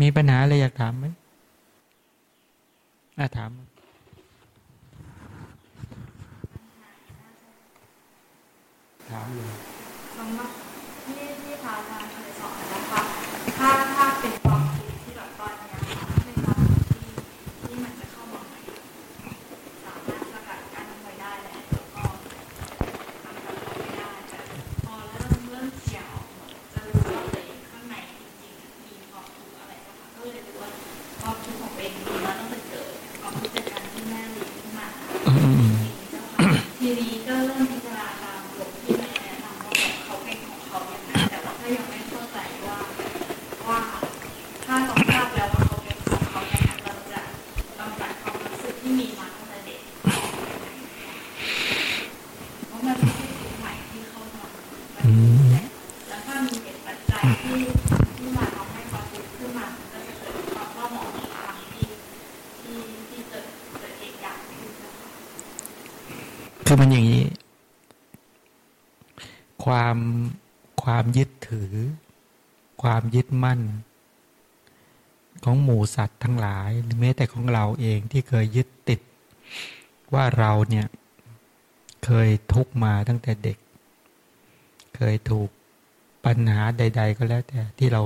มีปัญหาอะไรอยากถามไหมอ่าถาม ถามเลย คือมันอย่างนี้ ความความยึดถือ ความยึดมั่น ของหมู่สัตว์ทั้งหลายหรือแม้แต่ของเราเองที่เคยยึดติด ว่าเราเนี่ย เคยทุกมาตั้งแต่เด็ก เคยถูก ปัญหาใด ๆ ก็แล้วแต่ที่เรา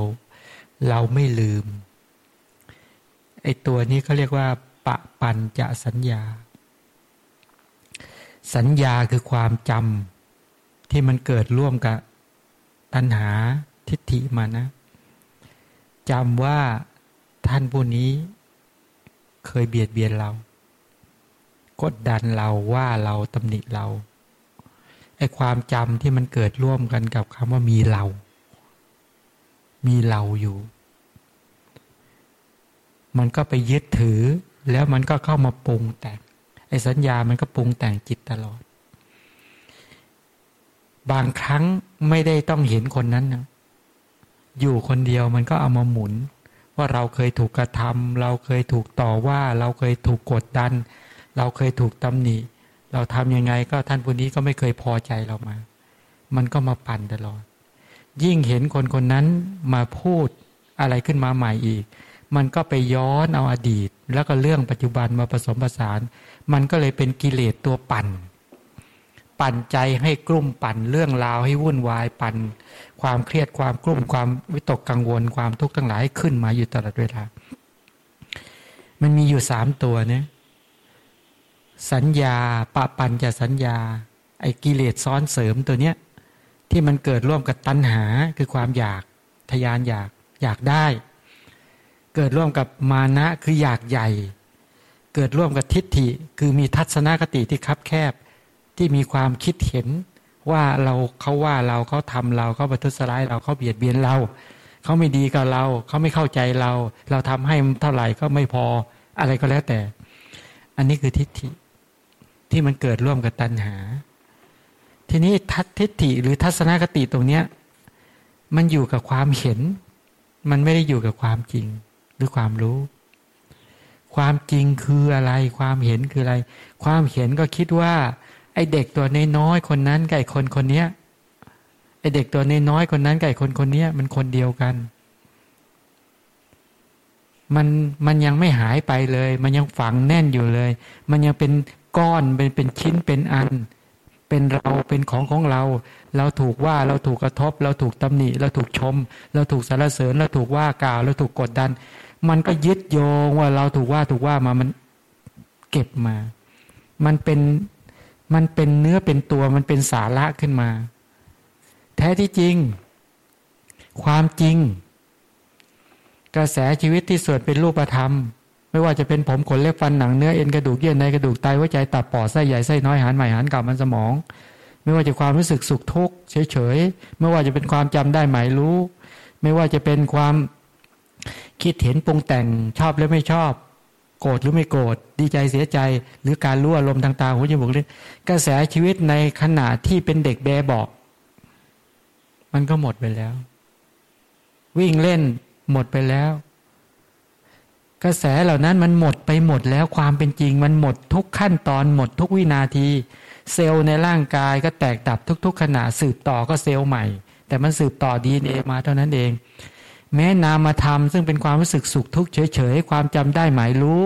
เราไม่ลืมไอ้ตัวนี้เขาเรียกว่า ปะปันจะสัญญา สัญญาคือความจำที่มันเกิดร่วมกับตัณหาทิฏฐิมานะจำว่าท่านผู้นี้เคยเบียดเบียนเรา กดดันเราว่าเราตำหนิเรา ไอ้ความจำที่มันเกิดร่วมกันกับคำว่ามีเรา มีเราอยู่ มันก็ไปยึดถือ แล้วมันก็เข้ามาปรุงแต่ง ไอ้สัญญามันก็ปรุงแต่งจิตตลอด บางครั้งไม่ได้ต้องเห็นคนนั้นนะอยู่คนเดียวมันก็เอามาหมุน ว่าเราเคยถูกกระทำเราเคยถูกต่อว่า เราเคยถูกกดดัน เราเคยถูกตำหนิ เราทำยังไงก็ท่านผู้นี้ก็ไม่เคยพอใจเรามา มันก็มาปั่นตลอด ยิ่งเห็นคนคนนั้นมาพูดอะไรขึ้นมาใหม่อีก มันก็ไปย้อนเอาอดีต แล้วก็เรื่องปัจจุบันมาผสมผสาน มันก็เลยเป็นกิเลสตัวปั่น ปั่นใจให้กลุ่มปั่นเรื่องราวให้วุ่นวายปั่น ความเครียดความกลุ่มความวิตกกังวลความทุกข์ทั้งหลายขึ้นมาอยู่ตลอดเวลา มันมีอยู่สามตัวเนี่ย สัญญาปะปันจะสัญญา ไอ้กิเลสซ้อนเสริมตัวเนี้ยที่มันเกิดร่วมกับตัณหาคือความอยากทยานอยากอยากได้ เกิดร่วมกับมานะคืออยากใหญ่ เกิดร่วมกับทิฏฐิคือมีทัศนคติที่คับแคบ ที่มีความคิดเห็นว่าเราเขาว่าเราเขาทำเราเขาประทุษร้ายเราเขาเบียดเบียนเราเขาไม่ดีกับเราเขาไม่เข้าใจเรา เราทำให้เท่าไหร่ก็ไม่พออะไรก็แล้วแต่ อันนี้คือทิฏฐิ ที่มันเกิดร่วมกับตัณหา ทีนี้ทัศทิฏฐิหรือทัศนคติตรงเนี้ยมันอยู่กับความเห็น มันไม่ได้อยู่กับความจริงหรือความรู้ ความจริงคืออะไร ความเห็นคืออะไร ความเห็นก็คิดว่า ไอเด็กตัวน้อยคนนั้นกับไอคนคนเนี้ยไอเด็กตัวน้อยคนนั้นกับไอคนคนเนี้ยมันคนเดียวกัน มันมันยังไม่หายไปเลย มันยังฝังแน่นอยู่เลย มันยังเป็น ก้อนเป็นเป็นชิ้นเป็นอัน เป็นเราเป็นของของเรา เราถูกว่าเราถูกกระทบ เราถูกตำหนิเราถูกชม เราถูกสรรเสริญ เราถูกว่ากล่าว เราถูกกดดัน มันก็ยึดโยงว่าเราถูกว่าถูกว่ามามันเก็บมา มันเป็นมันเป็นเนื้อเป็นตัวมันเป็นสาระขึ้นมา แท้ที่จริง ความจริง กระแสชีวิตที่ส่วนเป็นรูปธรรม ไม่ว่าจะเป็นผมขนเล็บฟันหนังเนื้อเอ็นกระดูกเยื่อในกระดูกไตหัวใจตับปอดไส้ใหญ่ไส้น้อยหานใหม่หานเก่ามันสมอง ไม่ว่าจะความรู้สึกสุขทุกข์เฉยๆไม่ว่าจะเป็นความจำได้หมายรู้ ไม่ว่าจะเป็นความคิดเห็นปรุงแต่งชอบหรือไม่ชอบ โกรธหรือไม่โกรธดีใจเสียใจ หรือการรู้อารมณ์ทางตาหูจมูกลิ้นกระแสชีวิตในขณะที่เป็นเด็กแบบอก มันก็หมดไปแล้ว วิ่งเล่นหมดไปแล้ว กระแสเหล่านั้นมันหมดไปหมดแล้วความเป็นจริง มันหมดทุกขั้นตอนหมดทุกวินาที เซลล์ในร่างกายก็แตกดับทุก ๆ ขณะสืบต่อก็เซลล์ใหม่ แต่มันสืบต่อดีเอมาเท่านั้นเอง แม้นามธรรมซึ่งเป็นความรู้สึกสุขทุกข์เฉยๆ ความจำได้หมายรู้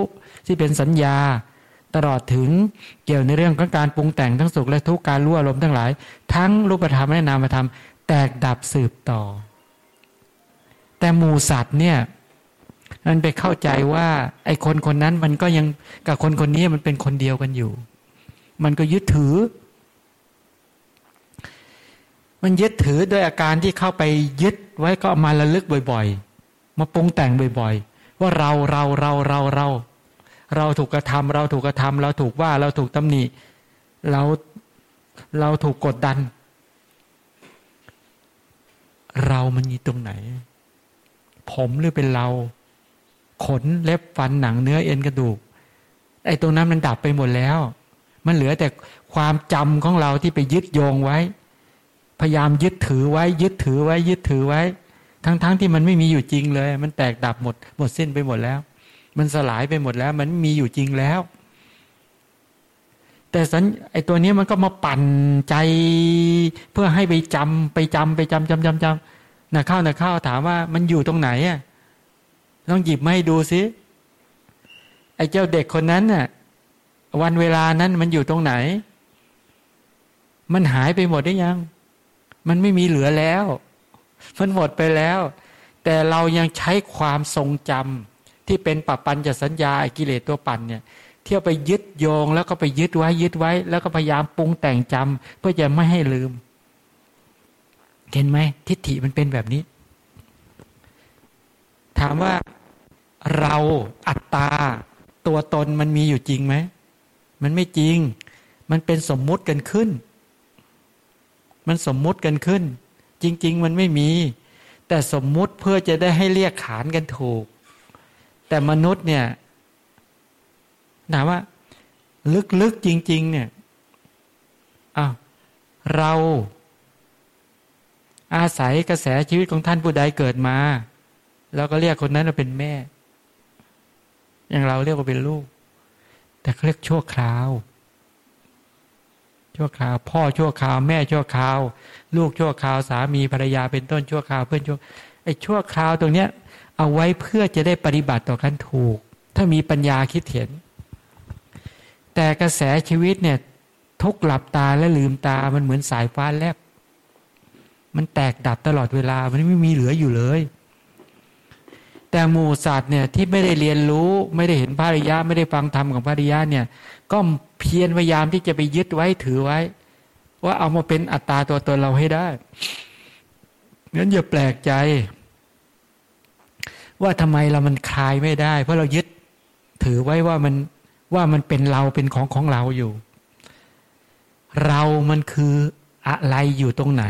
ที่เป็นสัญญา ตลอดถึงเกี่ยวในเรื่องของการปรุงแต่งทั้งสุขและทุกข์การรู้อารมทั้งหลาย ทั้งรูปธรรมและนามธรรม แตกดับสืบต่อ แต่หมูสัตว์เนี่ย มันไปเข้าใจว่าไอ้คนคนนั้นมันก็ยังกับคนคนนี้มันเป็นคนเดียวกันอยู่ มันก็ยึดถือ มันยึดถือโดยอาการที่เข้าไปยึดไว้ก็มาระลึกบ่อยๆ มาปรุงแต่งบ่อยๆ ว่าเราเราเราเราเราเราถูกกระทำเราถูกกระทำเราถูกว่าเราถูกตำหนิเราเราถูกกดดัน เรามันมีตรงไหน ผมหรือเป็นเรา ขนเล็บฟันหนังเนื้อเอ็นกระดูก ไอ้ตรงนั้นมันดับไปหมดแล้ว มันเหลือแต่ความจำของเราที่ไปยึดโยงไว้ พยายามยึดถือไว้ ยึดถือไว้ ยึดถือไว้ ทั้งๆทที่มันไม่มีอยู่จริงเลย มันแตกดับหมด หมดสิ้นไปหมดแล้ว มันสลายไปหมดแล้ว มันมีอยู่จริงแล้ว แต่สัญไอตัวนี้มันก็มาปั่นใจเพื่อให้ไปจำไปจำไปจำจำจำจำนะข้าวนะข้าวถามว่ามันอยู่ตรงไหนอะ ลองหยิบมาให้ดูสิไอ้เจ้าเด็กคนนั้นน่ะ วันเวลานั้นมันอยู่ตรงไหน มันหายไปหมดได้ยัง มันไม่มีเหลือแล้ว มันหมดไปแล้ว แต่เรายังใช้ความทรงจำที่เป็นปัปปัญจะสัญญาไอ้กิเลสตัวปั่นเนี่ย เที่ยวไปยึดโยง แล้วก็ไปยึดไว้ยึดไว้ แล้วก็พยายามปรุงแต่งจำเพื่อจะไม่ให้ลืม เห็นไหมทิฏฐิมันเป็นแบบนี้ามว่าเราอัตตา ตัวตนมันมีอยู่จริงไหม มันไม่จริง มันเป็นสมมุติกันขึ้น มันสมมุติกันขึ้น จริง ๆ มันไม่มี แต่สมมุติเพื่อจะได้ให้เรียกขานกันถูก แต่มนุษย์เนี่ยถามว่า ลึกๆจริง ๆ เนี่ยอ้าวเรา อาศัยกระแสชีวิตของท่านผู้ใดเกิดมา เราก็เรียกคนนั้นว่าเป็นแม่ อย่างเราเรียกว่าเป็นลูก แต่เขาเรียกชั่วคราว ชั่วคราว พ่อชั่วคราว แม่ชั่วคราว ลูกชั่วคราวสามีภรรยาเป็นต้นชั่วคราวเพื่อนชั่วไอ้ชั่วคราวตรงเนี้ย เอาไว้เพื่อจะได้ปฏิบัติต่อกันถูก ถ้ามีปัญญาคิดเห็น แต่กระแสชีวิตเนี่ย ทุกหลับตาและลืมตามันเหมือนสายฟ้าแลบมันแตกดับตลอดเวลา มันไม่มีเหลืออยู่เลย แต่หมู่สัตว์เนี่ยที่ไม่ได้เรียนรู้ไม่ได้เห็นพระริยะไม่ได้ฟังธรรมของพระริยะเนี่ย ก็เพียรพยายามที่จะไปยึดไว้ถือไว้ ว่าเอามาเป็นอัตตาตัวตนเราให้ได้งั้นอย่าแปลกใจ ว่าทำไมเรามันคลายไม่ได้ เพราะเรายึดถือไว้ว่ามันว่ามันเป็นเราเป็นของของเราอยู่ เรามันคืออะไรอยู่ตรงไหน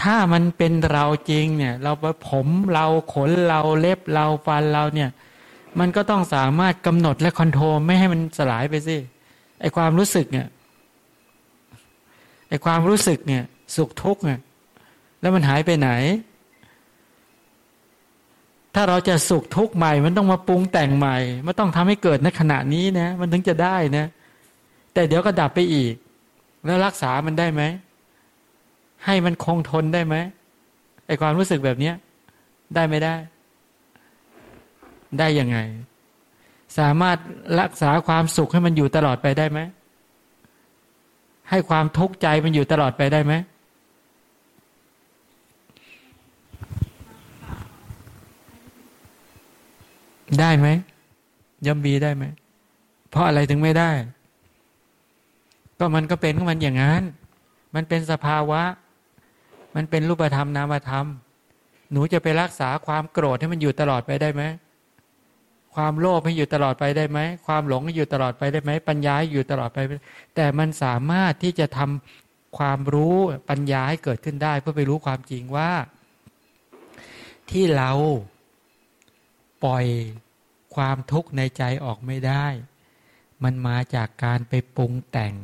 ถ้ามันเป็นเราจริงเนี่ย เราผมเราขนเราเล็บเราฟันเราเนี่ย มันก็ต้องสามารถกำหนดและคอนโทรลไม่ให้มันสลายไปสิไอความรู้สึกเนี่ยไอความรู้สึกเนี่ย สุขทุกข์เนี่ยแล้วมันหายไปไหน ถ้าเราจะสุขทุกข์ใหม่ มันต้องมาปรุงแต่งใหม่มันต้องทำให้เกิดในขณะนี้นะมันถึงจะได้นะ แต่เดี๋ยวก็ดับไปอีก แล้วรักษามันได้ไหม ให้มันคงทนได้ไหมไอความรู้สึกแบบเนี้ยได้ไม่ได้ ได้ยังไง สามารถรักษาความสุขให้มันอยู่ตลอดไปได้ไหมให้ความทุกข์ใจมันอยู่ตลอดไปได้ไหมได้ไหมย่อมบีได้ไหมเพราะอะไรถึงไม่ได้ ก็มันก็เป็นของมันอย่างนั้น มันเป็นสภาวะ มันเป็นรูปธรรมนามธรรม หนูจะไปรักษาความโกรธให้มันอยู่ตลอดไปได้ไหมความโลภให้อยู่ตลอดไปได้ไหมความหลงให้อยู่ตลอดไปได้ไหมปัญญาอยู่ตลอดไป แต่มันสามารถที่จะทำความรู้ปัญญาให้เกิดขึ้นได้ เพื่อไปรู้ความจริงว่า ที่เราปล่อยความทุกข์ในใจออกไม่ได้ มันมาจากการไปปรุงแต่ง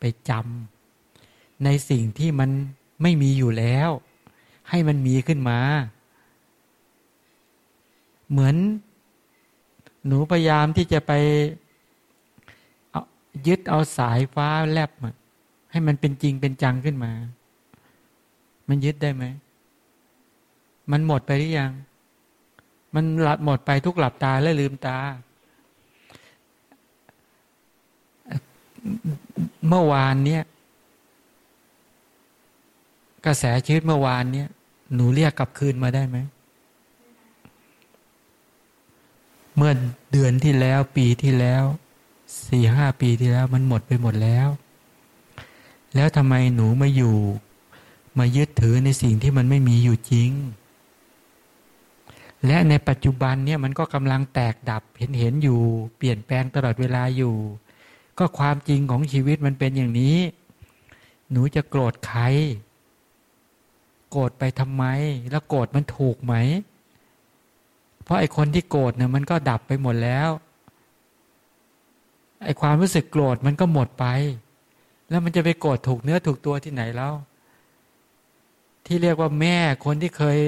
ไปจำในสิ่งที่มัน ไม่มีอยู่แล้ว ให้มันมีขึ้นมา เหมือน หนูพยายามที่จะไปยึดเอาสายฟ้าแลบมาให้มันเป็นจริงเป็นจังขึ้นมา มันยึดได้ไหม มันหมดไปหรือยัง มันหลับหมดไปทุกหลับตาและลืมตา เมื่อวานเนี่ย กระแสชีวิตเมื่อวานเนี่ยหนูเรียกกลับคืนมาได้ไหม เมื่อเดือนที่แล้วปีที่แล้วสี่ห้าปีที่แล้วมันหมดไปหมดแล้ว แล้วทำไมหนูมาอยู่ มายึดถือในสิ่งที่มันไม่มีอยู่จริง และในปัจจุบันเนี่ยมันก็กำลังแตกดับเห็นเห็นอยู่ เปลี่ยนแปลงตลอดเวลาอยู่ ก็ความจริงของชีวิตมันเป็นอย่างนี้ หนูจะโกรธใคร โกรธไปทำไม แล้วโกรธมันถูกไหม เพราะไอ้คนที่โกรธเนี่ยมันก็ดับไปหมดแล้ว ไอ้ความรู้สึกโกรธมันก็หมดไป แล้วมันจะไปโกรธถูกเนื้อถูกตัวที่ไหนแล้ว ที่เรียกว่าแม่คนที่เคย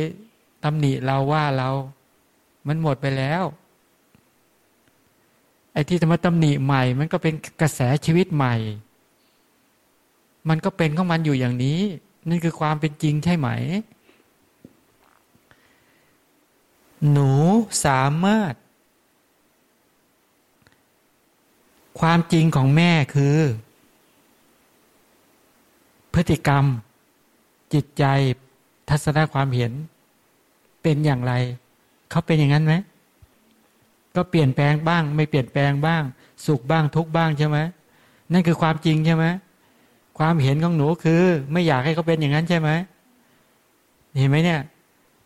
ตำหนิเราว่าเรา มันหมดไปแล้ว ไอ้ที่จะมาตำหนิใหม่ มันก็เป็นกระแสชีวิตใหม่ มันก็เป็นของมันอยู่อย่างนี้ นั่นคือความเป็นจริงใช่ไหม หนูสามารถ ความจริงของแม่คือ พฤติกรรม จิตใจทัศนคความเห็น เป็นอย่างไร เขาเป็นอย่างนั้นไหมก็เปลี่ยนแปลงบ้าง ไม่เปลี่ยนแปลงบ้าง สุขบ้างทุกบ้างใช่ไหมนั่นคือความจริงใช่ไหม ความเห็นของหนูคือ ไม่อยากให้เขาเป็นอย่างนั้นใช่ไหมเห็นไหมเนี่ย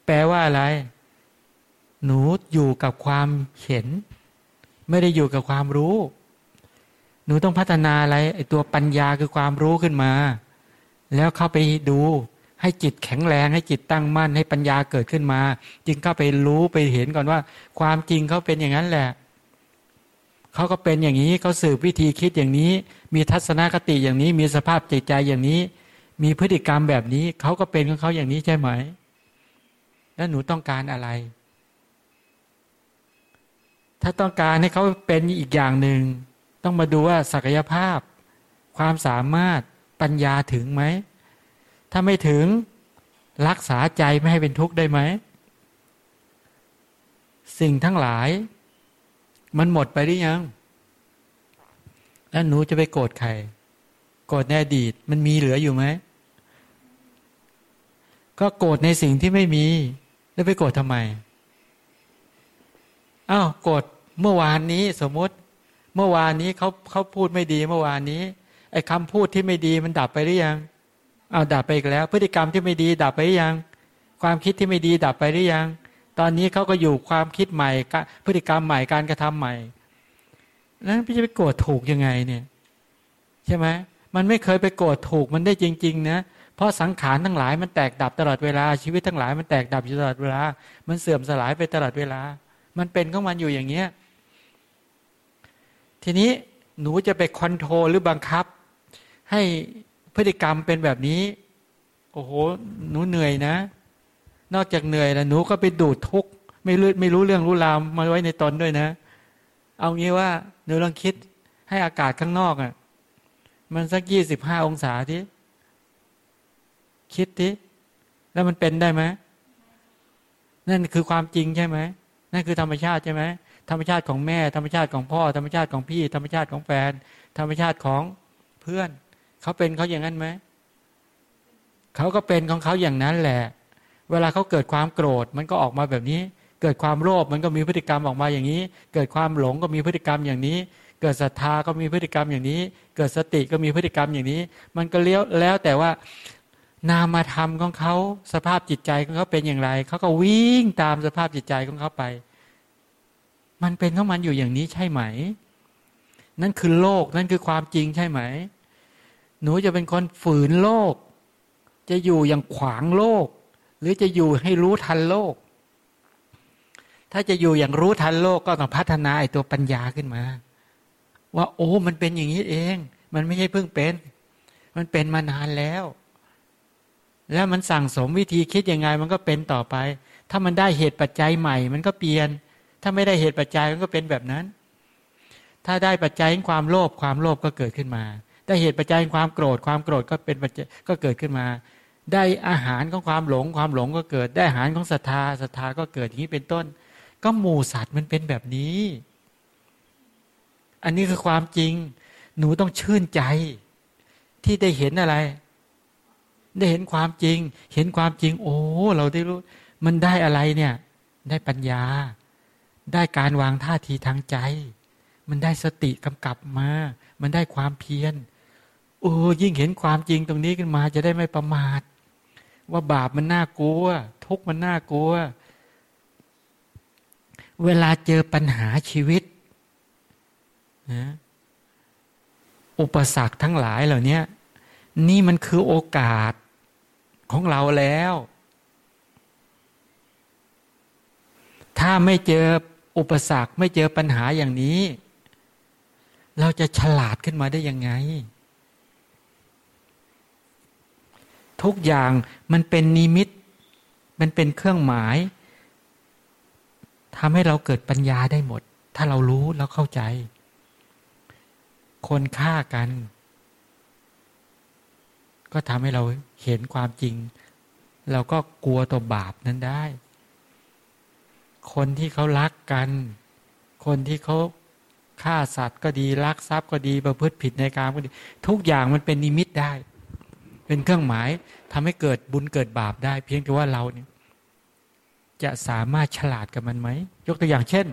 แปลว่าอะไร หนูอยู่กับความเห็น ไม่ได้อยู่กับความรู้ หนูต้องพัฒนาอะไรไอตัวปัญญาคือความรู้ขึ้นมา แล้วเข้าไปดู ให้จิตแข็งแรงให้จิตตั้งมั่น ให้ปัญญาเกิดขึ้นมา จึงเข้าไปรู้ไปเห็นก่อนว่า ความจริงเขาเป็นอย่างนั้นแหละเขาก็เป็นอย่างนี้เขาสืบวิธีคิดอย่างนี้ มีทัศนคติอย่างนี้มีสภาพจิตใจอย่างนี้ มีพฤติกรรมแบบนี้เขาก็เป็นของเขาอย่างนี้ใช่ไหม แล้วหนูต้องการอะไร ถ้าต้องการให้เขาเป็นอีกอย่างหนึ่งต้องมาดูว่าศักยภาพ ความสามารถปัญญาถึงไหม ถ้าไม่ถึงรักษาใจไม่ให้เป็นทุกข์ได้ไหม สิ่งทั้งหลาย มันหมดไปหรือยัง แล้วหนูจะไปโกรธใคร โกรธในอดีต มันมีเหลืออยู่ไหม ก็โกรธในสิ่งที่ไม่มี แล้วไปโกรธทำไม อ้าวโกรธเมื่อวานนี้สมมติ เมื่อวานนี้เขาเขาพูดไม่ดี เมื่อวานนี้ ไอ้คำพูดที่ไม่ดีมันดับไปหรือยังเอาดับไปอีกแล้ว พฤติกรรมที่ไม่ดีดับไปหรือยัง ความคิดที่ไม่ดีดับไปหรือยัง ตอนนี้เขาก็อยู่ความคิดใหม่ พฤติกรรมใหม่การกระทำใหม่ แล้วพี่จะไปโกรธถูกยังไงเนี่ย ใช่ไหมมันไม่เคยไปโกรธถูกมันได้จริง ๆ นะเพราะสังขารทั้งหลายมันแตกดับตลอดเวลาชีวิตทั้งหลายมันแตกดับอยู่ตลอดเวลา มันเสื่อมสลายไปตลอดเวลา มันเป็นของมันอยู่อย่างเงี้ยทีนี้หนูจะไปคอนโทรลหรือบังคับ ให้พฤติกรรมเป็นแบบนี้ โอ้โหหนูเหนื่อยนะ นอกจากเหนื่อยแล้วหนูก็ไปดูดทุกข์ไม่รู้ไม่รู้เรื่องรู้ราวมาไว้ในตนด้วยนะ เอางี้ว่าหนูลองคิดให้อากาศข้างนอกอะ่ะ มันสักยี่สิบห้าองศาที่คิดที่แล้วมันเป็นได้ไหมนั่นคือความจริงใช่ไหมนั่นคือธรรมชาติใช่ไหมธรรมชาติของแม่ธรรมชาติของพ่อธรรมชาติของพี่ ธรรมชาติของแฟน ธรรมชาติของเพื่อนเขาเป็นเขาอย่างนั้นไหมเขาก็เป็นของเขาอย่างนั้นแหละ เวลาเขาเกิดความโกรธมันก็ออกมาแบบนี้ เกิดความโลภมันก็มีพฤติกรรมออกมาอย่างนี้ เกิดความหลงก็มีพฤติกรรมอย่างนี้ เกิดศรัทธาก็มีพฤติกรรมอย่างนี้ เกิดสติก็มีพฤติกรรมอย่างนี้ มันก็เลี้ยวแล้วแต่ว่านามธรรมของเขาสภาพจิตใจของเขาเป็นอย่างไรเขาก็วิ่งตามสภาพจิตใจของเขาไป มันเป็นของมันอยู่อย่างนี้ใช่ไหม นั่นคือโลกนั่นคือความจริงใช่ไหม หนูจะเป็นคนฝืนโลก จะอยู่อย่างขวางโลก หรือจะอยู่ให้รู้ทันโลก ถ้าจะอยู่อย่างรู้ทันโลกก็ต้องพัฒนาไอ้ตัวปัญญาขึ้นมา ว่า โอ้มันเป็นอย่างนี้เอง มันไม่ใช่เพิ่งเป็น มันเป็นมานานแล้ว แล้วมันสั่งสมวิธีคิดยังไง มันก็เป็นต่อไป ถ้ามันได้เหตุปัจจัยใหม่ มันก็เปลี่ยน ถ้าไม่ได้เหตุปัจจัยมันก็เป็นแบบนั้น ถ้าได้ปัจจัยความโลภความโลภก็เกิดขึ้นมา ได้เหตุปัจจัยความโกรธความโกรธก็เป็นปัจจัยก็เกิดขึ้นมาได้อาหารของความหลง ความหลงก็เกิด ได้อาหารของศรัทธาศรัทธาก็เกิดอย่างนี้เป็นต้น ก็หมู่สัตว์มันเป็นแบบนี้ อันนี้คือความจริง หนูต้องชื่นใจ ที่ได้เห็นอะไร ได้เห็นความจริง เห็นความจริง โอ้ เราได้รู้ มันได้อะไรเนี่ย ได้ปัญญา ได้การวางท่าทีทางใจ มันได้สติกำกับมา มันได้ความเพียรโอ้ยิ่งเห็นความจริงตรงนี้ขึ้นมาจะได้ไม่ประมาท ว่าบาปมันน่ากลัว ทุกข์มันน่ากลัว เวลาเจอปัญหาชีวิตนะอุปสรรคทั้งหลายเหล่านี้นี่มันคือโอกาสของเราแล้ว ถ้าไม่เจออุปสรรคไม่เจอปัญหาอย่างนี้ เราจะฉลาดขึ้นมาได้ยังไง ทุกอย่างมันเป็นนิมิต มันเป็นเครื่องหมาย ทำให้เราเกิดปัญญาได้หมด ถ้าเรารู้แล้วเข้าใจ คนฆ่ากัน ก็ทำให้เราเห็นความจริง เราก็กลัวต่อบาปนั้นได้ คนที่เขารักกัน คนที่เขาฆ่าสัตว์ก็ดีรักทรัพย์ก็ดีประพฤติผิดในการก็ดี ทุกอย่างมันเป็นนิมิตได้ เป็นเครื่องหมายทำให้เกิดบุญเกิดบาปได้ เพียงแต่ว่าเราเนี่ย จะสามารถฉลาดกับมันไหม ยกตัวอย่างเช่น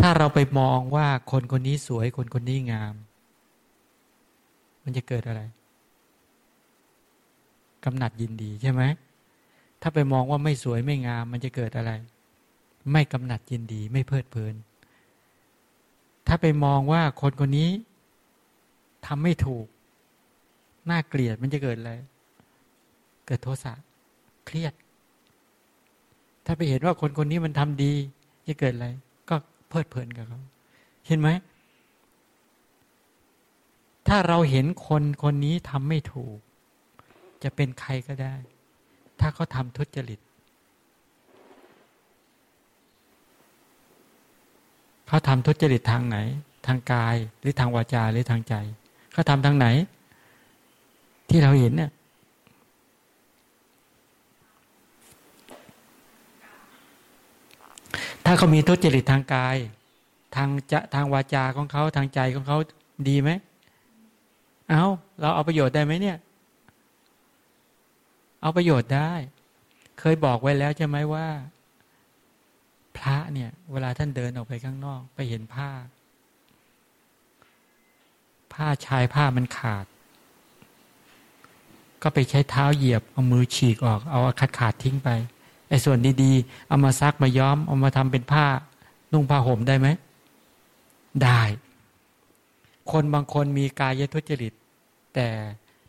ถ้าเราไปมองว่าคนคนนี้สวยคนคนนี้งาม มันจะเกิดอะไรกำหนัดยินดีใช่ไหม ถ้าไปมองว่าไม่สวยไม่งาม มันจะเกิดอะไร ไม่กำหนัดยินดี ไม่เพลิดเพลิน ถ้าไปมองว่าคนคนนี้ทำไม่ถูก น่าเกลียดมันจะเกิดอะไร เกิดโทสะเครียด ถ้าไปเห็นว่าคนคนนี้มันทำดี จะเกิดอะไร ก็เพลิดเพลินกับเขาเห็นไหม ถ้าเราเห็นคนคนนี้ทำไม่ถูก จะเป็นใครก็ได้ ถ้าเขาทำทุจริตเขาทำทุจริตทางไหน ทางกายหรือทางวาจาหรือทางใจเขาทำทางไหน ที่เราเห็นเนี่ย ถ้าเขามีทุจริตทางกาย ทางจะทางวาจาของเขาทางใจของเขาดีไหมเอาเราเอาประโยชน์ได้ไหมเนี่ย เอาประโยชน์ได้ เคยบอกไว้แล้วใช่ไหมว่า พระเนี่ย เวลาท่านเดินออกไปข้างนอก ไปเห็นผ้า ผ้าชายผ้ามันขาด ก็ไปใช้เท้าเหยียบ เอามือฉีกออก เอาขาดขาดทิ้งไป ไอ้ส่วนดีๆ เอามาซักมาย้อม เอามาทำเป็นผ้า นุ่งผ้าห่มได้ไหม ได้ คนบางคนมีกายทุจริต แต่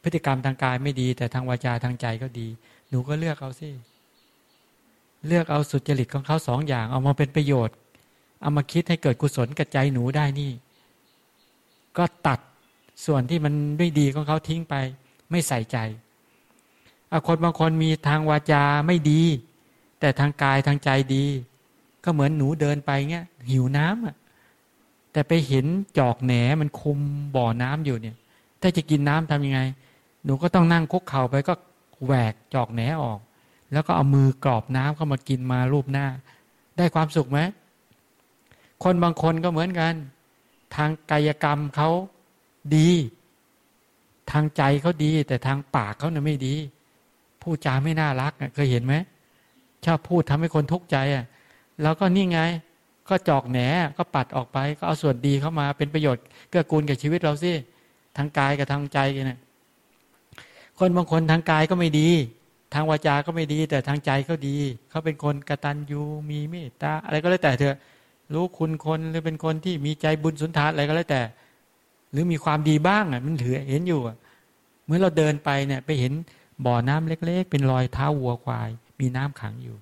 พฤติกรรมทางกายไม่ดี แต่ทางวาจาทางใจก็ดี หนูก็เลือกเอาสิ เลือกเอาสุจริตของเขาสองอย่าง เอามาเป็นประโยชน์ เอามาคิดให้เกิดกุศลกับใจหนูได้นี่ ก็ตัดส่วนที่มันไม่ดีของเขาทิ้งไป ไม่ใส่ใจคนบางคนมีทางวาจาไม่ดี แต่ทางกายทางใจดี ก็เหมือนหนูเดินไปเงี้ยหิวน้ำอะแต่ไปเห็นจอกแหนมันคุมบ่อน้ำอยู่เนี่ย ถ้าจะกินน้ำทำยังไง หนูก็ต้องนั่งคุกเข่าไปก็แหวกจอกแหนออก แล้วก็เอามือกรอบน้ำเข้ามากินมารูปหน้า ได้ความสุขไหมคนบางคนก็เหมือนกัน ทางกายกรรมเขาดี ทางใจเขาดี แต่ทางปากเขาเนี่ยไม่ดีพูดจาไม่น่ารักเคยเห็นไหม ชอบพูดทำให้คนทุกข์ใจอะแล้วก็นี่ไง ก็จอกแหนก็ปัดออกไป ก็เอาส่วนดีเข้ามาเป็นประโยชน์เกื้อกูลกับชีวิตเราสิทางกายกับทางใจกันนะคนบางคนทางกายก็ไม่ดี ทางวาจาก็ไม่ดี แต่ทางใจเขาดี เขาเป็นคนกระตันยูมีเมตตาอะไรก็แล้วแต่เถอะรู้คุณคนหรือเป็นคนที่มีใจบุญสุนทานอะไรก็แล้วแต่ หรือมีความดีบ้างอะมันถือเห็นอยู่อะเมื่อเราเดินไปเนี่ย ไปเห็นบ่อน้ำเล็ก ๆ เป็นรอยเท้าวัวควาย มีน้ำขังอยู่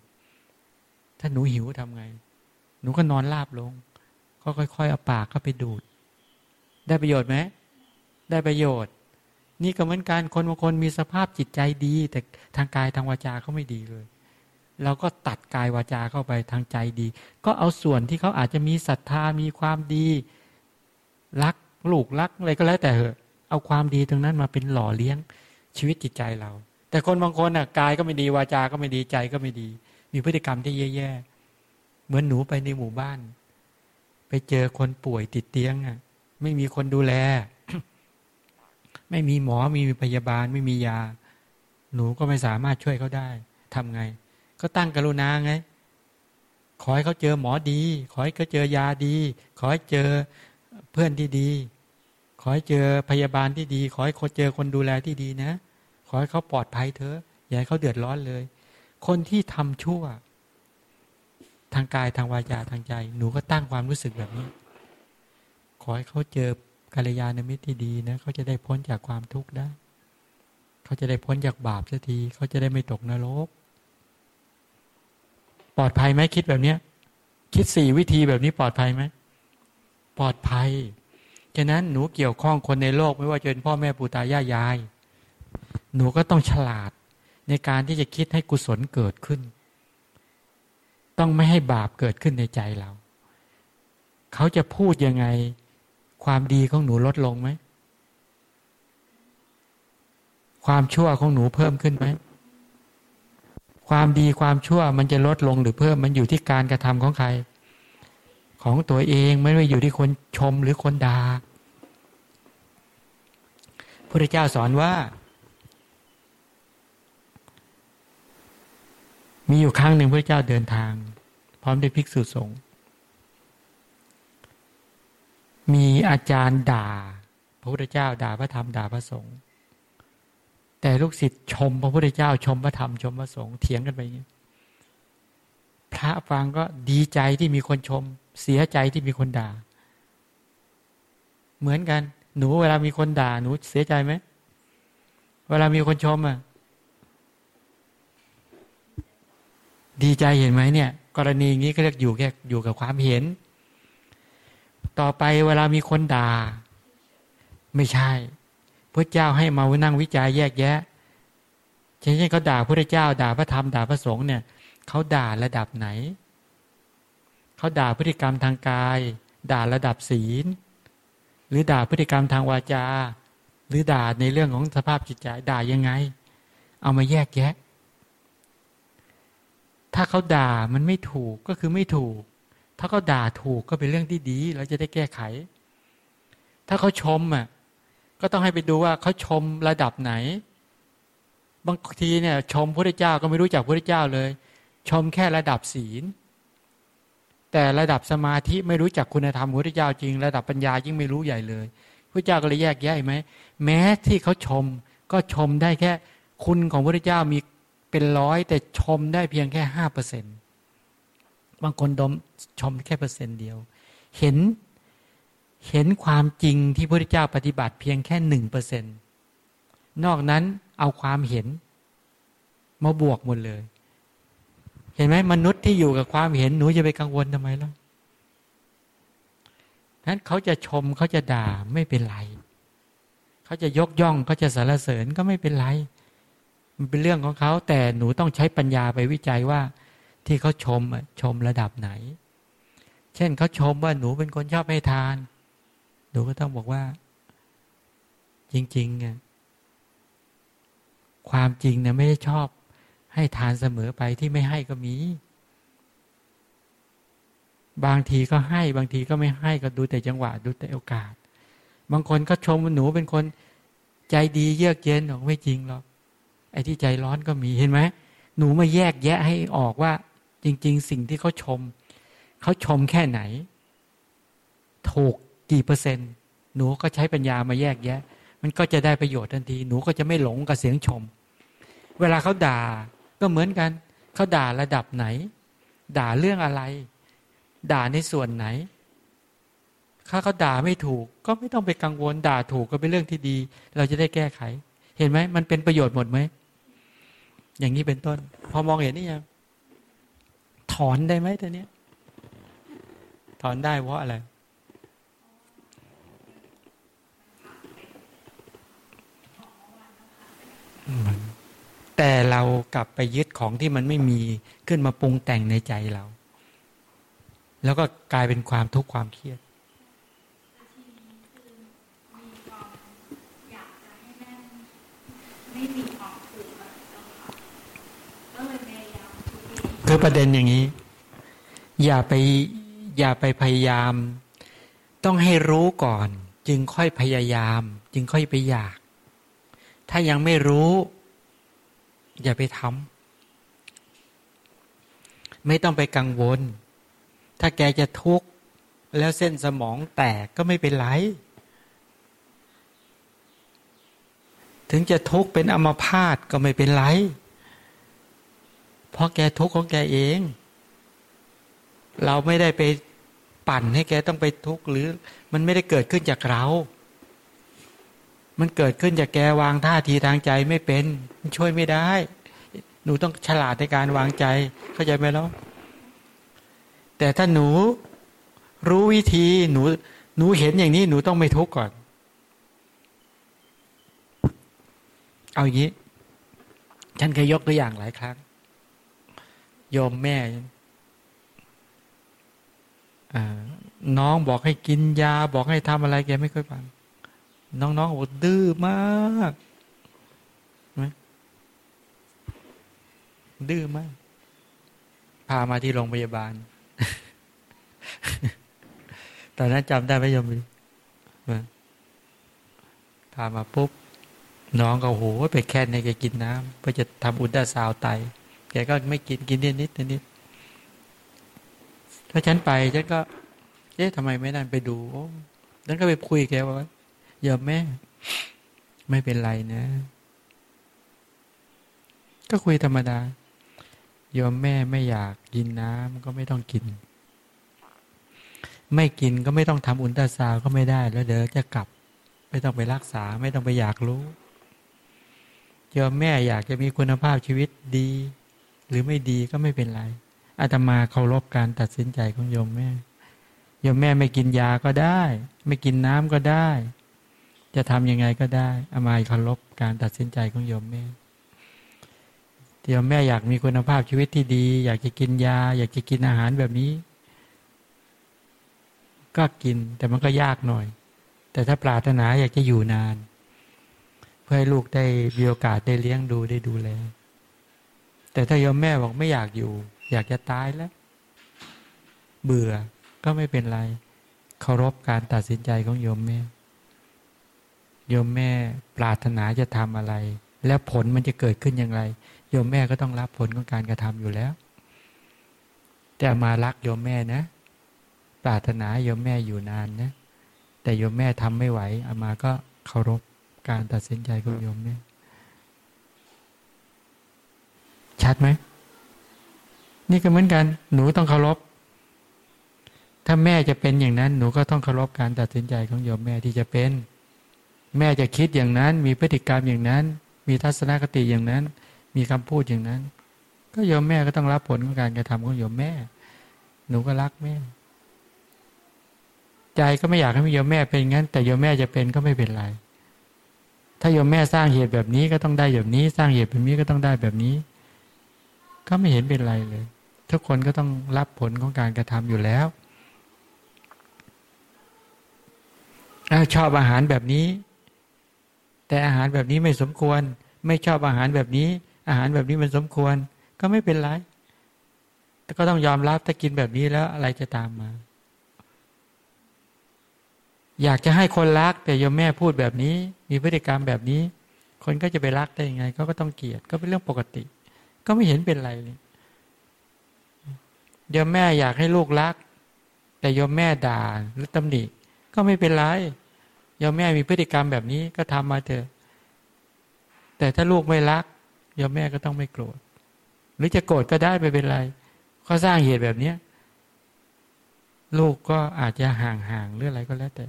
ถ้าหนูหิวทำไง หนูก็นอนราบลง ก็ค่อยๆเอาปากเข้าไปดูด ได้ประโยชน์ไหม ได้ประโยชน์ นี่ก็เหมือนกันคนบางคนมีสภาพจิตใจดี แต่ทางกายทางวาจาเขาไม่ดีเลย เราก็ตัดกายวาจาเข้าไปทางใจดี ก็เอาส่วนที่เขาอาจจะมีศรัทธามีความดี รักลูกรักอะไรก็แล้วแต่เหอะเอาความดีตรงนั้นมาเป็นหล่อเลี้ยงชีวิตจิตใจเรา แต่คนบางคนอะกายก็ไม่ดีวาจาก็ไม่ดีใจก็ไม่ดี มีพฤติกรรมที่แย่ๆเหมือนหนูไปในหมู่บ้าน ไปเจอคนป่วยติดเตียงอะ ไม่มีคนดูแล ไม่มีหมอมีพยาบาล ไม่มียา หนูก็ไม่สามารถช่วยเขาได้ทำไง ก็ตั้งกรุณาไงขอให้เขาเจอหมอดี ขอให้เขาเจอยาดี ขอให้เจอเพื่อนที่ดี ขอให้เจอพยาบาลที่ดี ขอให้เขาเจอคนดูแลที่ดีนะ ขอให้เขาปลอดภัยเถอะอย่าให้เขาเดือดร้อนเลย คนที่ทำชั่ว ทางกายทางวาจาทางใจ หนูก็ตั้งความรู้สึกแบบนี้ ขอให้เขาเจอกัลยาณมิตรที่ดีนะเขาจะได้พ้นจากความทุกข์ได้เขาจะได้พ้นจากบาปสักทีเขาจะได้ไม่ตกนรกปลอดภัยไหมคิดแบบเนี้ย คิดสี่วิธีแบบนี้ปลอดภัยไหมปลอดภัยฉะนั้นหนูเกี่ยวข้องคนในโลกไม่ว่าจะเป็นพ่อแม่ปู่ตายายาย หนูก็ต้องฉลาดในการที่จะคิดให้กุศลเกิดขึ้น ต้องไม่ให้บาปเกิดขึ้นในใจเรา เขาจะพูดยังไง ความดีของหนูลดลงไหม ความชั่วของหนูเพิ่มขึ้นไหม ความดีความชั่วมันจะลดลงหรือเพิ่มมันอยู่ที่การกระทำของใคร ของตัวเองไม่ได้อยู่ที่คนชมหรือคนดา่าพระเจ้าสอนว่า มีอยู่ครั้งหนึ่งพระเจ้าเดินทาง พร้อมด้วยภิกษุสงฆ์มีอาจารย์ด่า พระพุทธเจ้าด่าพระธรรมด่าพระสงฆ์แต่ลูกศิษย์ชม พระพุทธเจ้าชมพระธรรมชมพระสงฆ์เถียงกันไปอย่างนี้พระฟังก็ดีใจที่มีคนชม เสียใจที่มีคนด่า เหมือนกัน หนูเวลามีคนด่า หนูเสียใจไหมเวลามีคนชมอะ ดีใจเห็นไหมเนี่ย กรณีนี้ก็เรียกอยู่แค่อยู่กับความเห็น ต่อไปเวลามีคนด่า ไม่ใช่พระเจ้าให้มานั่งวิจัยแยกแยะเช่นเขาด่าพระเจ้า ด่าพระธรรมด่าพระสงฆ์เนี่ยเขาด่าระดับไหนเขาด่าพฤติกรรมทางกาย ด่าระดับศีล หรือด่าพฤติกรรมทางวาจา หรือด่าในเรื่องของสภาพจิตใจด่ายังไง เอามาแยกแยะ ถ้าเขาด่ามันไม่ถูกก็คือไม่ถูก ถ้าเขาด่าถูกก็เป็นเรื่องที่ดีเราจะได้แก้ไข ถ้าเขาชมอะก็ต้องให้ไปดูว่าเขาชมระดับไหน บางทีเนี่ย ชมพระเจ้าก็ไม่รู้จักพระเจ้าเลย ชมแค่ระดับศีล แต่ระดับสมาธิไม่รู้จักคุณธรรมพระเจ้าจริง ระดับปัญญายิ่งไม่รู้ใหญ่เลยพระเจ้าก็เลยแยกแยะไหมแม้ที่เขาชม ก็ชมได้แค่ คุณของพระเจ้ามี เป็นร้อยแต่ชมได้เพียงแค่ห้าเปอร์เซ็นบางคนดมชมแค่เปอร์เซ็นต์เดียว เห็นเห็นความจริงที่พระพุทธเจ้าปฏิบัติเพียงแค่หนึ่งเปอร์เซ็นตนอกนั้นเอาความเห็นมาบวกหมดเลย เห็นไหมมนุษย์ที่อยู่กับความเห็นหนูจะไปกังวลทำไมล่ะนั้นเขาจะชมเขาจะด่าไม่เป็นไร เขาจะยกย่องเขาจะสรรเสริญก็ไม่เป็นไร มันเป็นเรื่องของเขาแต่หนูต้องใช้ปัญญาไปวิจัยว่า ที่เขาชมชมระดับไหน เช่นเขาชมว่าหนูเป็นคนชอบให้ทาน หนูก็ต้องบอกว่า จริงๆเนี่ยความจริงเนี่ยไม่ได้ชอบให้ทานเสมอไปที่ไม่ให้ก็มี บางทีก็ให้บางทีก็ไม่ให้ก็ดูแต่จังหวะดูแต่โอกาส บางคนก็ชมว่าหนูเป็นคนใจดีเยือกเย็นหรอกไม่จริงหรอก ไอ้ที่ใจร้อนก็มีเห็นไหมหนูมาแยกแยะให้ออกว่า จริง ๆ สิ่งที่เขาชม เขาชมแค่ไหน ถูกกี่เปอร์เซ็นต์ หนูก็ใช้ปัญญามาแยกแยะ มันก็จะได้ประโยชน์ทันที หนูก็จะไม่หลงกับเสียงชม เวลาเขาด่าก็เหมือนกันเขาด่าระดับไหน ด่าเรื่องอะไร ด่าในส่วนไหนถ้าเขาด่าไม่ถูก ก็ไม่ต้องไปกังวลด่าถูกก็เป็นเรื่องที่ดี เราจะได้แก้ไข เห็นไหมมันเป็นประโยชน์หมดไหมอย่างนี้เป็นต้น พอมองเห็นนี่ยังถอนได้ไหมตัวเนี้ยถอนได้เพราะอะไรแต่เรากลับไปยึดของที่มันไม่มีขึ้นมาปรุงแต่งในใจเรา แล้วก็กลายเป็นความทุกข์ความเครียด คือประเด็นอย่างนี้ อย่าไปอย่าไปพยายาม ต้องให้รู้ก่อน จึงค่อยพยายาม จึงค่อยไปอยาก ถ้ายังไม่รู้ อย่าไปทำไม่ต้องไปกังวล ถ้าแกจะทุกข์แล้วเส้นสมองแตกก็ไม่เป็นไร ถึงจะทุกข์เป็นอัมพาตก็ไม่เป็นไร เพราะแกทุกข์ของแกเอง เราไม่ได้ไปปั่นให้แกต้องไปทุกข์หรือ มันไม่ได้เกิดขึ้นจากเรา มันเกิดขึ้นจากแกวางท่าทีทางใจไม่เป็นมันช่วยไม่ได้ หนูต้องฉลาดในการวางใจ เข้าใจไหมล่ะแต่ถ้าหนูรู้วิธีหนู หนูเห็นอย่างนี้หนูต้องไม่ทุกข์ก่อน เอาอย่างนี้ ฉันเคยยกตัวอย่างหลายครั้ง โยมแม่น้องบอกให้กินยา บอกให้ทำอะไรแกไม่ค่อยฟัง น้องๆบอกดื้อมากไหมดื้อมาก พามาที่โรงพยาบาล ตอนนั้นจำได้ไหมยมพามาปุ๊บ น้องก็โหไปแค่ในแกกินน้ำเพื่อจะทำอุลตราซาวไต แกก็ไม่กินกินนิดนิดนิดถ้าฉันไปฉันก็เอ๊ะทำไมไม่นั่นไปดูฉันก็ไปคุยแกว่าอย่าแม่ ไม่เป็นไรนะ ก็คุยธรรมดายอมแม่ไม่อยากกินน้ำก็ไม่ต้องกิน ไม่กินก็ไม่ต้องทำอุลตราซาวก็ไม่ได้แล้วเดี๋ยวจะกลับ ไม่ต้องไปรักษา ไม่ต้องไปอยากรู้เจอแม่อยากจะมีคุณภาพชีวิตดี หรือไม่ดีก็ไม่เป็นไรอาตมาเคารพการตัดสินใจของโยมแม่โยมแม่ไม่กินยาก็ได้ ไม่กินน้ำก็ได้ จะทำยังไงก็ได้อามาเคารพการตัดสินใจของโยมแม่โยมแม่อยากมีคุณภาพชีวิตที่ดี อยากจะกินยา อยากจะกินอาหารแบบนี้ ก็กินแต่มันก็ยากหน่อย แต่ถ้าปรารถนาอยากจะอยู่นาน เพื่อให้ลูกได้มีโอกาสได้เลี้ยงดูได้ดูแล แต่ถ้าโยมแม่บอกไม่อยากอยู่ อยากจะตายแล้ว เบื่อก็ไม่เป็นไร เคารพการตัดสินใจของโยมแม่ โยมแม่ปรารถนาจะทำอะไร แล้วผลมันจะเกิดขึ้นอย่างไร โยมแม่ก็ต้องรับผลของการกระทำอยู่แล้ว แต่มารักโยมแม่นะ ปรารถนาโยมแม่อยู่นานนะ แต่โยมแม่ทำไม่ไหวอามาก็เคารพการตัดสินใจของโยมแม่ ชัดไหม นี่ก็เหมือนกัน หนูต้องเคารพ ถ้าแม่จะเป็นอย่างนั้น หนูก็ต้องเคารพการตัดสินใจของโยมแม่ที่จะเป็น แม่จะคิดอย่างนั้น มีพฤติกรรมอย่างนั้น มีทัศนคติอย่างนั้น มีคำพูดอย่างนั้น ก็โยมแม่ก็ต้องรับผลของการกระทำของโยมแม่ หนูก็รักแม่ ใจก็ไม่อยากให้โยมแม่เป็นงั้น แต่โยมแม่จะเป็นก็ไม่เป็นไรถ้าโยมแม่สร้างเหตุแบบนี้ก็ต้องได้แบบนี้ สร้างเหตุแบบนี้ก็ต้องได้แบบนี้ ก็ไม่เห็นเป็นไรเลย ทุกคนก็ต้องรับผลของการกระทำอยู่แล้วชอบอาหารแบบนี้ แต่อาหารแบบนี้ไม่สมควร ไม่ชอบอาหารแบบนี้ อาหารแบบนี้มันสมควร ก็ไม่เป็นไรแต่ก็ต้องยอมรับถ้ากินแบบนี้แล้วอะไรจะตามมา อยากจะให้คนรัก แต่ยมแม่พูดแบบนี้ มีพฤติกรรมแบบนี้ คนก็จะไปรักได้ยังไงเขาก็ต้องเกลียดก็เป็นเรื่องปกติ ก็ไม่เห็นเป็นไรเลยโยมแม่อยากให้ลูกรัก แต่โยมแม่ด่าหรือตำหนิก็ไม่เป็นไรโยมแม่มีพฤติกรรมแบบนี้ก็ทำมาเถอะ แต่ถ้าลูกไม่รักโยมแม่ก็ต้องไม่โกรธ หรือจะโกรธก็ได้ไม่เป็นไรเขาสร้างเหตุแบบนี้ลูกก็อาจจะห่างๆหรืออะไรก็แล้วแต่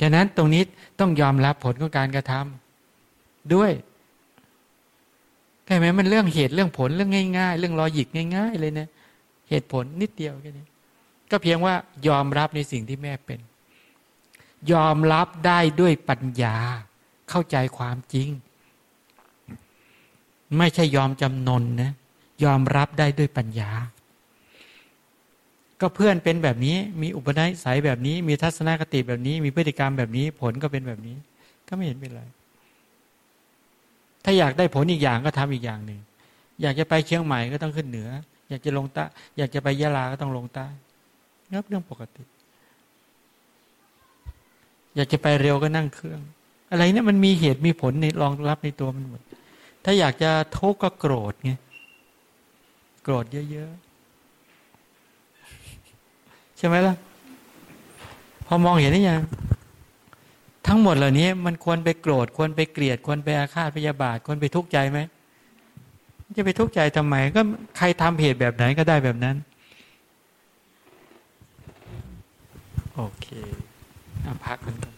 ฉะนั้นตรงนี้ต้องยอมรับผลของการกระทำด้วย ใช่ไหมมันเรื่องเหตุเรื่องผลเรื่องง่าย ๆ เรื่องลอยิกง่าย ๆ เลยเนะเหตุผลนิดเดียวแค่นี้ก็เพียงว่ายอมรับในสิ่งที่แม่เป็น ยอมรับได้ด้วยปัญญาเข้าใจความจริง ไม่ใช่ยอมจำนนนะยอมรับได้ด้วยปัญญา ก็เพื่อนเป็นแบบนี้ มีอุปนิสัยแบบนี้ มีทัศนคติแบบนี้ มีพฤติกรรมแบบนี้ ผลก็เป็นแบบนี้ ก็ไม่เห็นเป็นไร ถ้าอยากได้ผลอีกอย่างก็ทำอีกอย่างหนึ่ง อยากจะไปเชียงใหม่ก็ต้องขึ้นเหนือ อยากจะลงใต้อยากจะไปยะลาก็ต้องลงใต้นับเรื่องปกติ อยากจะไปเร็วก็นั่งเครื่อง อะไรเนี่ยมันมีเหตุมีผลในรองรับในตัวมันหมด ถ้าอยากจะทุกข์ก็โกรธไงโกรธเยอะๆ ใช่ไหมล่ะ พอมองเห็นได้ยัง ทั้งหมดเหล่านี้มันควรไปโกรธควรไปเกลียดควรไปอาฆาตพยาบาทควรไปทุกข์ใจไหมจะไปทุกข์ใจทำไม ก็ใครทำเหตุแบบไหนก็ได้แบบนั้น โอเคอพักกันก่อน